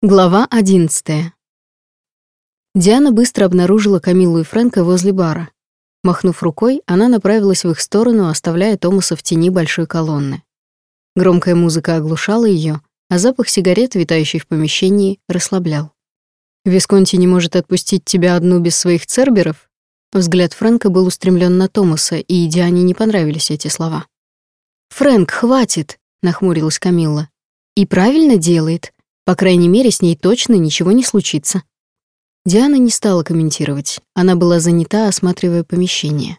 Глава 11. Диана быстро обнаружила Камилу и Фрэнка возле бара. Махнув рукой, она направилась в их сторону, оставляя Томаса в тени большой колонны. Громкая музыка оглушала ее, а запах сигарет, витающий в помещении, расслаблял. «Висконти не может отпустить тебя одну без своих церберов?» Взгляд Фрэнка был устремлен на Томаса, и Диане не понравились эти слова. «Фрэнк, хватит!» — нахмурилась Камилла. «И правильно делает. По крайней мере, с ней точно ничего не случится. Диана не стала комментировать. Она была занята, осматривая помещение.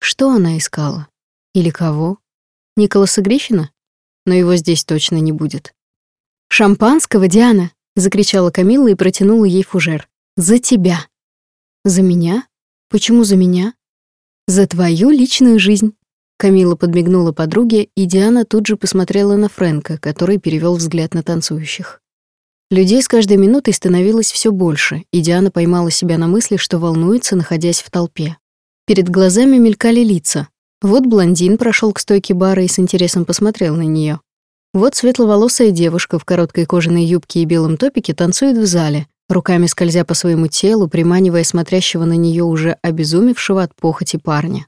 Что она искала? Или кого? Николаса Гриффина? Но его здесь точно не будет. «Шампанского, Диана!» — закричала Камилла и протянула ей фужер. «За тебя!» «За меня? Почему за меня?» «За твою личную жизнь!» Камила подмигнула подруге, и Диана тут же посмотрела на Фрэнка, который перевел взгляд на танцующих. Людей с каждой минутой становилось все больше, и Диана поймала себя на мысли, что волнуется, находясь в толпе. Перед глазами мелькали лица. Вот блондин прошел к стойке бара и с интересом посмотрел на нее. Вот светловолосая девушка в короткой кожаной юбке и белом топике танцует в зале, руками скользя по своему телу, приманивая смотрящего на нее уже обезумевшего от похоти парня.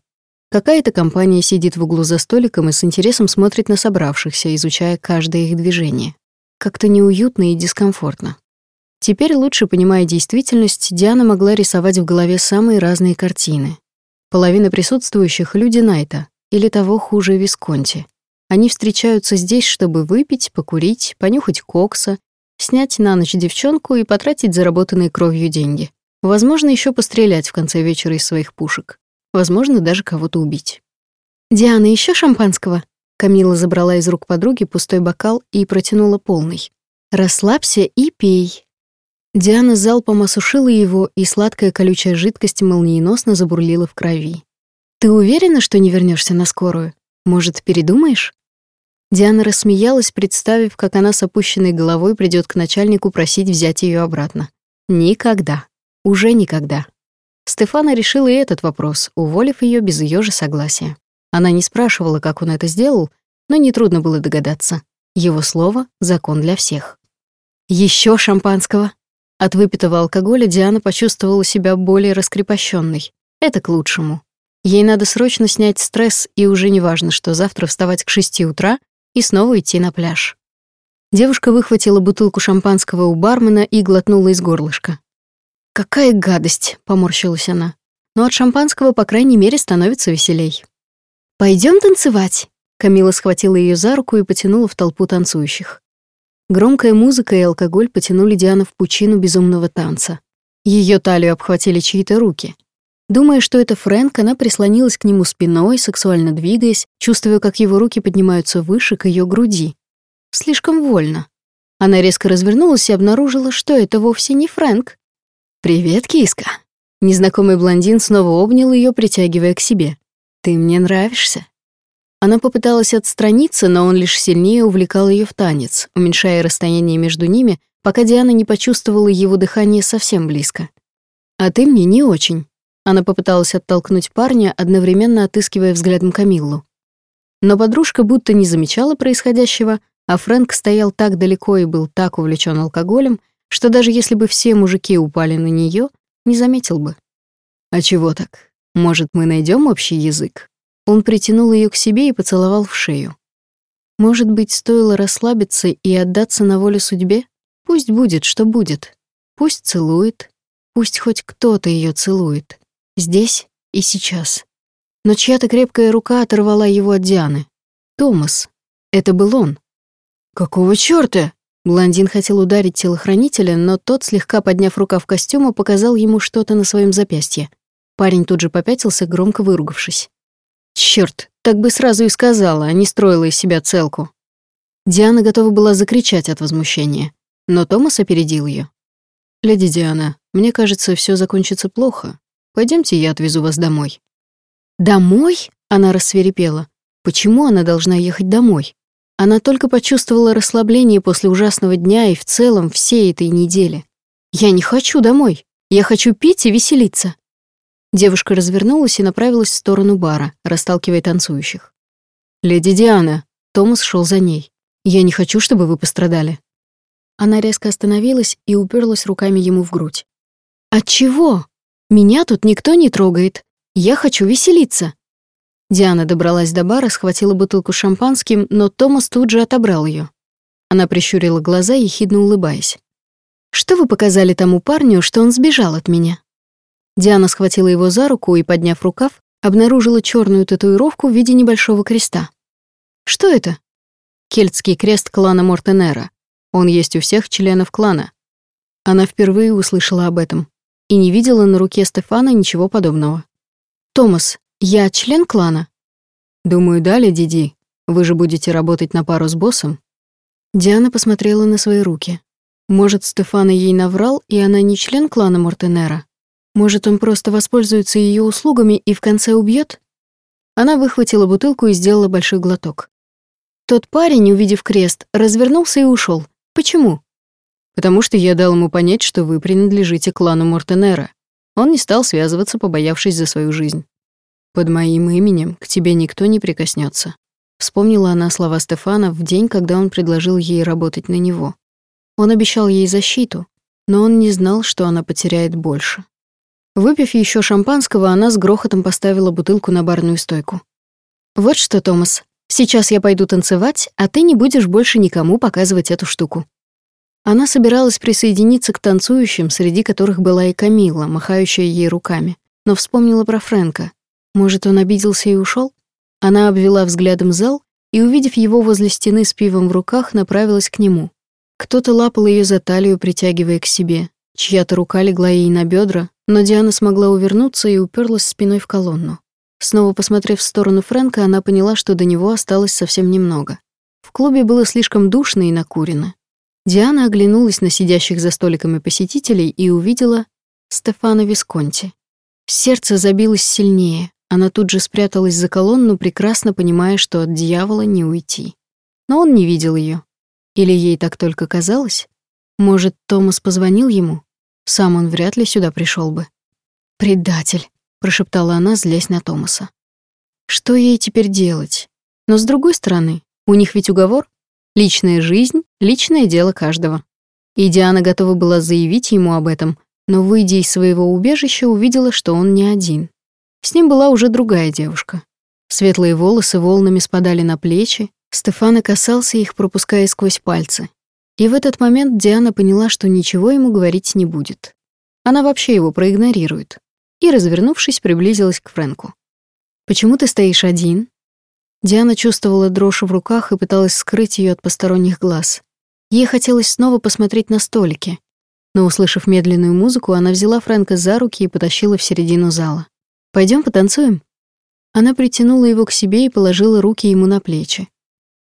Какая-то компания сидит в углу за столиком и с интересом смотрит на собравшихся, изучая каждое их движение. Как-то неуютно и дискомфортно. Теперь, лучше понимая действительность, Диана могла рисовать в голове самые разные картины. Половина присутствующих — люди Найта, или того хуже Висконти. Они встречаются здесь, чтобы выпить, покурить, понюхать кокса, снять на ночь девчонку и потратить заработанные кровью деньги. Возможно, еще пострелять в конце вечера из своих пушек. Возможно, даже кого-то убить. «Диана, еще шампанского?» Камила забрала из рук подруги пустой бокал и протянула полный. «Расслабься и пей». Диана залпом осушила его, и сладкая колючая жидкость молниеносно забурлила в крови. «Ты уверена, что не вернешься на скорую? Может, передумаешь?» Диана рассмеялась, представив, как она с опущенной головой придет к начальнику просить взять ее обратно. Никогда. Уже никогда. Стефана решила и этот вопрос, уволив ее без ее же согласия. Она не спрашивала, как он это сделал, но нетрудно было догадаться. Его слово — закон для всех. Еще шампанского!» От выпитого алкоголя Диана почувствовала себя более раскрепощенной. Это к лучшему. Ей надо срочно снять стресс, и уже не важно, что завтра вставать к шести утра и снова идти на пляж. Девушка выхватила бутылку шампанского у бармена и глотнула из горлышка. «Какая гадость!» — поморщилась она. «Но от шампанского, по крайней мере, становится веселей». Пойдем танцевать. Камила схватила ее за руку и потянула в толпу танцующих. Громкая музыка и алкоголь потянули Диану в пучину безумного танца. Ее талию обхватили чьи-то руки. Думая, что это Фрэнк, она прислонилась к нему спиной, сексуально двигаясь, чувствуя, как его руки поднимаются выше к ее груди. Слишком вольно. Она резко развернулась и обнаружила, что это вовсе не Фрэнк. «Привет, киска». Незнакомый блондин снова обнял ее, притягивая к себе. «Ты мне нравишься». Она попыталась отстраниться, но он лишь сильнее увлекал ее в танец, уменьшая расстояние между ними, пока Диана не почувствовала его дыхание совсем близко. «А ты мне не очень». Она попыталась оттолкнуть парня, одновременно отыскивая взглядом Камиллу. Но подружка будто не замечала происходящего, а Фрэнк стоял так далеко и был так увлечен алкоголем, что даже если бы все мужики упали на нее, не заметил бы. «А чего так? Может, мы найдем общий язык? Он притянул ее к себе и поцеловал в шею. Может быть, стоило расслабиться и отдаться на волю судьбе? Пусть будет, что будет. Пусть целует. Пусть хоть кто-то ее целует. Здесь и сейчас. Но чья-то крепкая рука оторвала его от Дианы. Томас. Это был он. «Какого чёрта?» Блондин хотел ударить телохранителя, но тот, слегка подняв рукав костюма, показал ему что-то на своем запястье. Парень тут же попятился, громко выругавшись. Черт, так бы сразу и сказала, а не строила из себя целку. Диана готова была закричать от возмущения, но Томас опередил ее. «Леди Диана, мне кажется, все закончится плохо. Пойдемте, я отвезу вас домой». «Домой?» — она рассверепела. «Почему она должна ехать домой?» Она только почувствовала расслабление после ужасного дня и в целом всей этой недели. «Я не хочу домой. Я хочу пить и веселиться». Девушка развернулась и направилась в сторону бара, расталкивая танцующих. «Леди Диана», — Томас шел за ней. «Я не хочу, чтобы вы пострадали». Она резко остановилась и уперлась руками ему в грудь. «От чего? Меня тут никто не трогает. Я хочу веселиться». Диана добралась до бара, схватила бутылку шампанским, но Томас тут же отобрал ее. Она прищурила глаза, ехидно улыбаясь. «Что вы показали тому парню, что он сбежал от меня?» Диана схватила его за руку и, подняв рукав, обнаружила черную татуировку в виде небольшого креста. «Что это?» «Кельтский крест клана Мортенера. Он есть у всех членов клана». Она впервые услышала об этом и не видела на руке Стефана ничего подобного. «Томас, я член клана?» «Думаю, да, леди Ди. Вы же будете работать на пару с боссом». Диана посмотрела на свои руки. Может, Стефана ей наврал, и она не член клана Мортенера? Может, он просто воспользуется ее услугами и в конце убьет? Она выхватила бутылку и сделала большой глоток. Тот парень, увидев крест, развернулся и ушел. Почему? Потому что я дал ему понять, что вы принадлежите клану Мортенера. Он не стал связываться, побоявшись за свою жизнь. Под моим именем к тебе никто не прикоснется. Вспомнила она слова Стефана в день, когда он предложил ей работать на него. Он обещал ей защиту, но он не знал, что она потеряет больше. Выпив еще шампанского, она с грохотом поставила бутылку на барную стойку. «Вот что, Томас, сейчас я пойду танцевать, а ты не будешь больше никому показывать эту штуку». Она собиралась присоединиться к танцующим, среди которых была и Камила, махающая ей руками, но вспомнила про Фрэнка. Может, он обиделся и ушел? Она обвела взглядом зал и, увидев его возле стены с пивом в руках, направилась к нему. Кто-то лапал ее за талию, притягивая к себе. Чья-то рука легла ей на бедра, но Диана смогла увернуться и уперлась спиной в колонну. Снова посмотрев в сторону Фрэнка, она поняла, что до него осталось совсем немного. В клубе было слишком душно и накурено. Диана оглянулась на сидящих за столиками посетителей и увидела Стефана Висконти. Сердце забилось сильнее. Она тут же спряталась за колонну, прекрасно понимая, что от дьявола не уйти. Но он не видел ее. Или ей так только казалось? Может, Томас позвонил ему? Сам он вряд ли сюда пришел бы. «Предатель», — прошептала она, злясь на Томаса. Что ей теперь делать? Но с другой стороны, у них ведь уговор. Личная жизнь — личное дело каждого. И Диана готова была заявить ему об этом, но, выйдя из своего убежища, увидела, что он не один. С ним была уже другая девушка. Светлые волосы волнами спадали на плечи, Стефана касался их, пропуская сквозь пальцы. И в этот момент Диана поняла, что ничего ему говорить не будет. Она вообще его проигнорирует. И, развернувшись, приблизилась к Фрэнку. «Почему ты стоишь один?» Диана чувствовала дрожь в руках и пыталась скрыть ее от посторонних глаз. Ей хотелось снова посмотреть на столики. Но, услышав медленную музыку, она взяла Фрэнка за руки и потащила в середину зала. Пойдем потанцуем?» Она притянула его к себе и положила руки ему на плечи.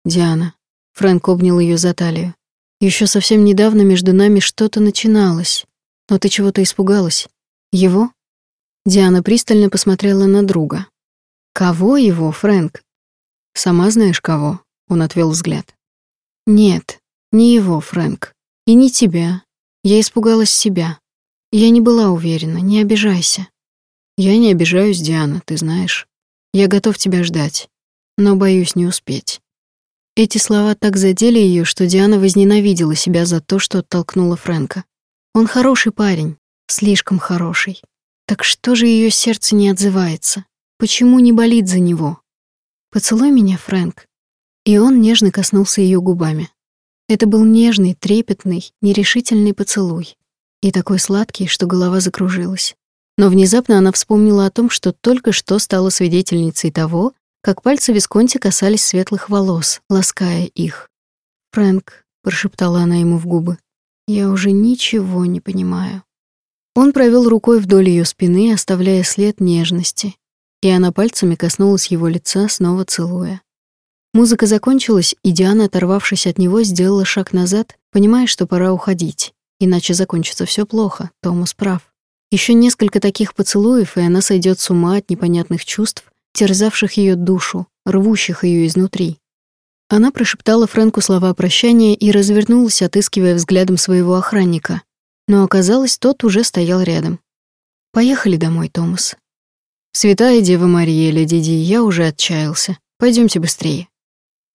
Диана. Фрэнк обнял ее за талию. Еще совсем недавно между нами что-то начиналось. Но ты чего-то испугалась. Его? Диана пристально посмотрела на друга. Кого его, Фрэнк? Сама знаешь кого? Он отвел взгляд. Нет, не его, Фрэнк. И не тебя. Я испугалась себя. Я не была уверена, не обижайся. Я не обижаюсь, Диана, ты знаешь. Я готов тебя ждать, но боюсь не успеть. Эти слова так задели ее, что Диана возненавидела себя за то, что оттолкнула Фрэнка. Он хороший парень, слишком хороший. Так что же ее сердце не отзывается? Почему не болит за него? Поцелуй меня, Фрэнк. И он нежно коснулся ее губами. Это был нежный, трепетный, нерешительный поцелуй. И такой сладкий, что голова закружилась. Но внезапно она вспомнила о том, что только что стала свидетельницей того, как пальцы Висконти касались светлых волос, лаская их. «Фрэнк», — прошептала она ему в губы, — «я уже ничего не понимаю». Он провел рукой вдоль ее спины, оставляя след нежности, и она пальцами коснулась его лица, снова целуя. Музыка закончилась, и Диана, оторвавшись от него, сделала шаг назад, понимая, что пора уходить, иначе закончится все плохо, Томас прав. Еще несколько таких поцелуев, и она сойдет с ума от непонятных чувств, терзавших ее душу, рвущих ее изнутри. Она прошептала Фрэнку слова прощания и развернулась, отыскивая взглядом своего охранника. Но оказалось, тот уже стоял рядом. «Поехали домой, Томас». «Святая Дева Мария, леди Ди, я уже отчаялся. Пойдемте быстрее».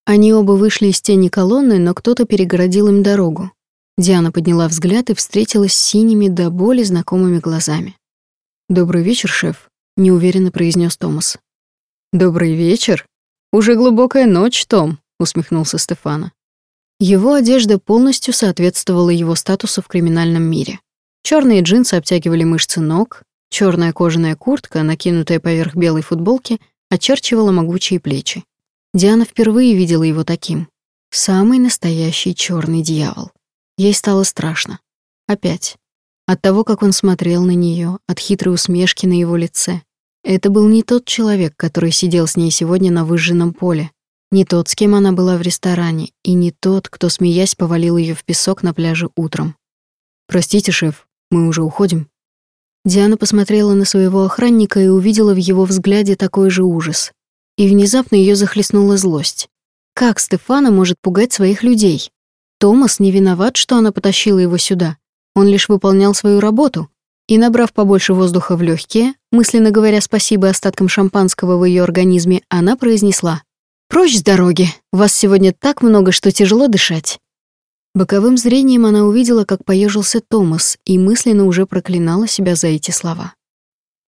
Они оба вышли из тени колонны, но кто-то перегородил им дорогу. Диана подняла взгляд и встретилась с синими до боли знакомыми глазами. «Добрый вечер, шеф», — неуверенно произнес Томас. «Добрый вечер. Уже глубокая ночь, Том», — усмехнулся Стефана. Его одежда полностью соответствовала его статусу в криминальном мире. Черные джинсы обтягивали мышцы ног, черная кожаная куртка, накинутая поверх белой футболки, очерчивала могучие плечи. Диана впервые видела его таким. Самый настоящий черный дьявол. Ей стало страшно. Опять. От того, как он смотрел на нее, от хитрой усмешки на его лице. Это был не тот человек, который сидел с ней сегодня на выжженном поле, не тот, с кем она была в ресторане, и не тот, кто, смеясь, повалил ее в песок на пляже утром. «Простите, шеф, мы уже уходим». Диана посмотрела на своего охранника и увидела в его взгляде такой же ужас. И внезапно ее захлестнула злость. Как Стефана может пугать своих людей? Томас не виноват, что она потащила его сюда. Он лишь выполнял свою работу. И, набрав побольше воздуха в легкие, мысленно говоря спасибо остаткам шампанского в ее организме, она произнесла «Прочь с дороги! Вас сегодня так много, что тяжело дышать!» Боковым зрением она увидела, как поежился Томас, и мысленно уже проклинала себя за эти слова.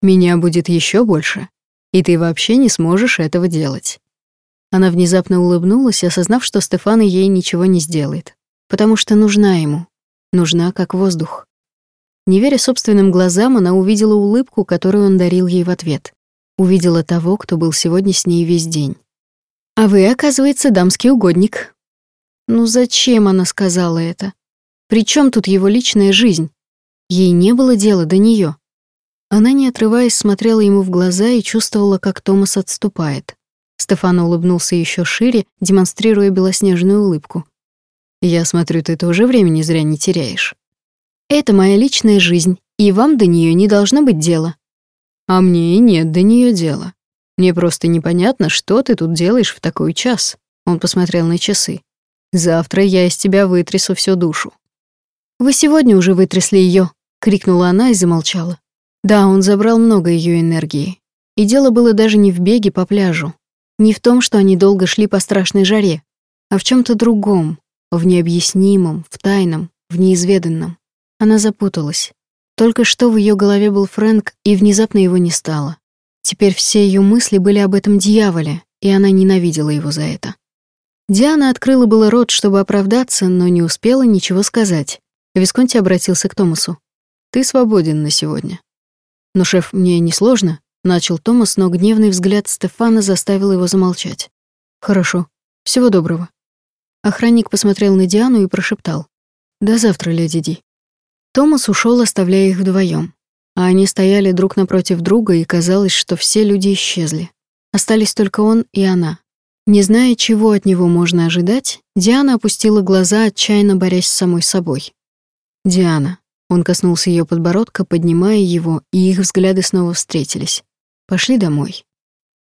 «Меня будет еще больше, и ты вообще не сможешь этого делать». Она внезапно улыбнулась, осознав, что Стефана ей ничего не сделает потому что нужна ему, нужна как воздух. Не веря собственным глазам, она увидела улыбку, которую он дарил ей в ответ. Увидела того, кто был сегодня с ней весь день. «А вы, оказывается, дамский угодник». Ну зачем она сказала это? Причем тут его личная жизнь? Ей не было дела до нее. Она, не отрываясь, смотрела ему в глаза и чувствовала, как Томас отступает. Стефано улыбнулся еще шире, демонстрируя белоснежную улыбку. Я смотрю, ты тоже времени зря не теряешь. Это моя личная жизнь, и вам до нее не должно быть дела. А мне и нет до нее дела. Мне просто непонятно, что ты тут делаешь в такой час. Он посмотрел на часы. Завтра я из тебя вытрясу всю душу. Вы сегодня уже вытрясли ее, крикнула она и замолчала. Да, он забрал много ее энергии. И дело было даже не в беге по пляжу, не в том, что они долго шли по страшной жаре, а в чем то другом, в необъяснимом, в тайном, в неизведанном. Она запуталась. Только что в ее голове был Фрэнк, и внезапно его не стало. Теперь все ее мысли были об этом дьяволе, и она ненавидела его за это. Диана открыла было рот, чтобы оправдаться, но не успела ничего сказать. Висконти обратился к Томасу. «Ты свободен на сегодня». «Но, шеф, мне несложно», — начал Томас, но гневный взгляд Стефана заставил его замолчать. «Хорошо. Всего доброго». Охранник посмотрел на Диану и прошептал. «До завтра, леди Ди». Томас ушел, оставляя их вдвоем. А они стояли друг напротив друга, и казалось, что все люди исчезли. Остались только он и она. Не зная, чего от него можно ожидать, Диана опустила глаза, отчаянно борясь с самой собой. «Диана». Он коснулся ее подбородка, поднимая его, и их взгляды снова встретились. «Пошли домой».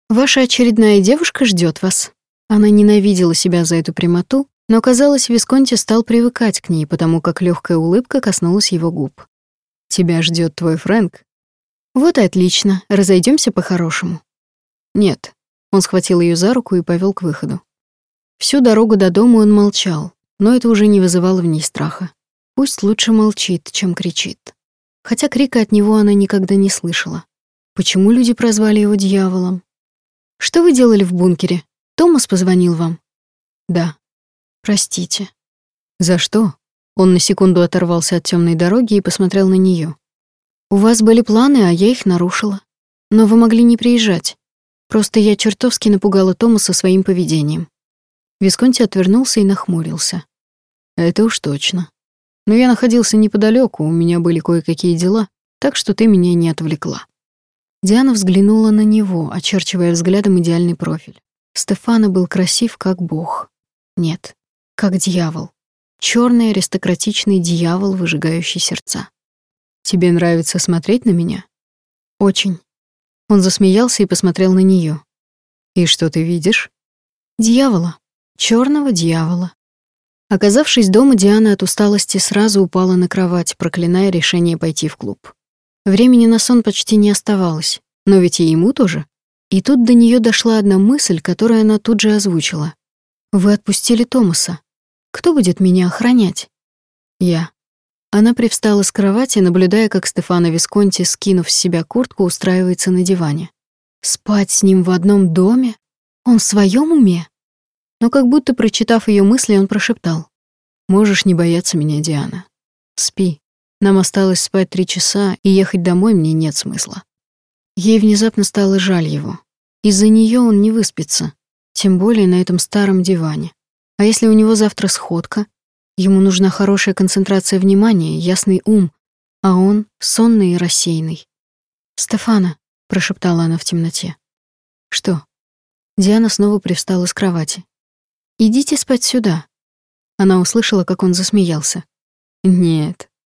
«Ваша очередная девушка ждет вас», она ненавидела себя за эту прямоту, но, казалось, Висконти стал привыкать к ней, потому как легкая улыбка коснулась его губ. «Тебя ждет твой Фрэнк?» «Вот и отлично, разойдемся по-хорошему». «Нет». Он схватил ее за руку и повел к выходу. Всю дорогу до дома он молчал, но это уже не вызывало в ней страха. Пусть лучше молчит, чем кричит. Хотя крика от него она никогда не слышала. Почему люди прозвали его дьяволом? «Что вы делали в бункере?» Томас позвонил вам? Да. Простите. За что? Он на секунду оторвался от темной дороги и посмотрел на нее. У вас были планы, а я их нарушила. Но вы могли не приезжать. Просто я чертовски напугала Томаса своим поведением. Висконти отвернулся и нахмурился. Это уж точно. Но я находился неподалеку, у меня были кое-какие дела, так что ты меня не отвлекла. Диана взглянула на него, очерчивая взглядом идеальный профиль. Стефана был красив как бог. Нет, как дьявол. Черный аристократичный дьявол, выжигающий сердца. Тебе нравится смотреть на меня? Очень. Он засмеялся и посмотрел на нее. И что ты видишь? Дьявола. черного дьявола. Оказавшись дома, Диана от усталости сразу упала на кровать, проклиная решение пойти в клуб. Времени на сон почти не оставалось, но ведь и ему тоже. И тут до нее дошла одна мысль, которую она тут же озвучила. «Вы отпустили Томаса. Кто будет меня охранять?» Я. Она привстала с кровати, наблюдая, как Стефано Висконти, скинув с себя куртку, устраивается на диване. Спать с ним в одном доме? Он в своем уме? Но как будто прочитав ее мысли, он прошептал: "Можешь не бояться меня, Диана. Спи. Нам осталось спать три часа, и ехать домой мне нет смысла". Ей внезапно стало жаль его. Из-за нее он не выспится, тем более на этом старом диване. А если у него завтра сходка? Ему нужна хорошая концентрация внимания, ясный ум, а он сонный и рассеянный. «Стефана», — прошептала она в темноте. «Что?» Диана снова привстала с кровати. «Идите спать сюда». Она услышала, как он засмеялся. «Нет,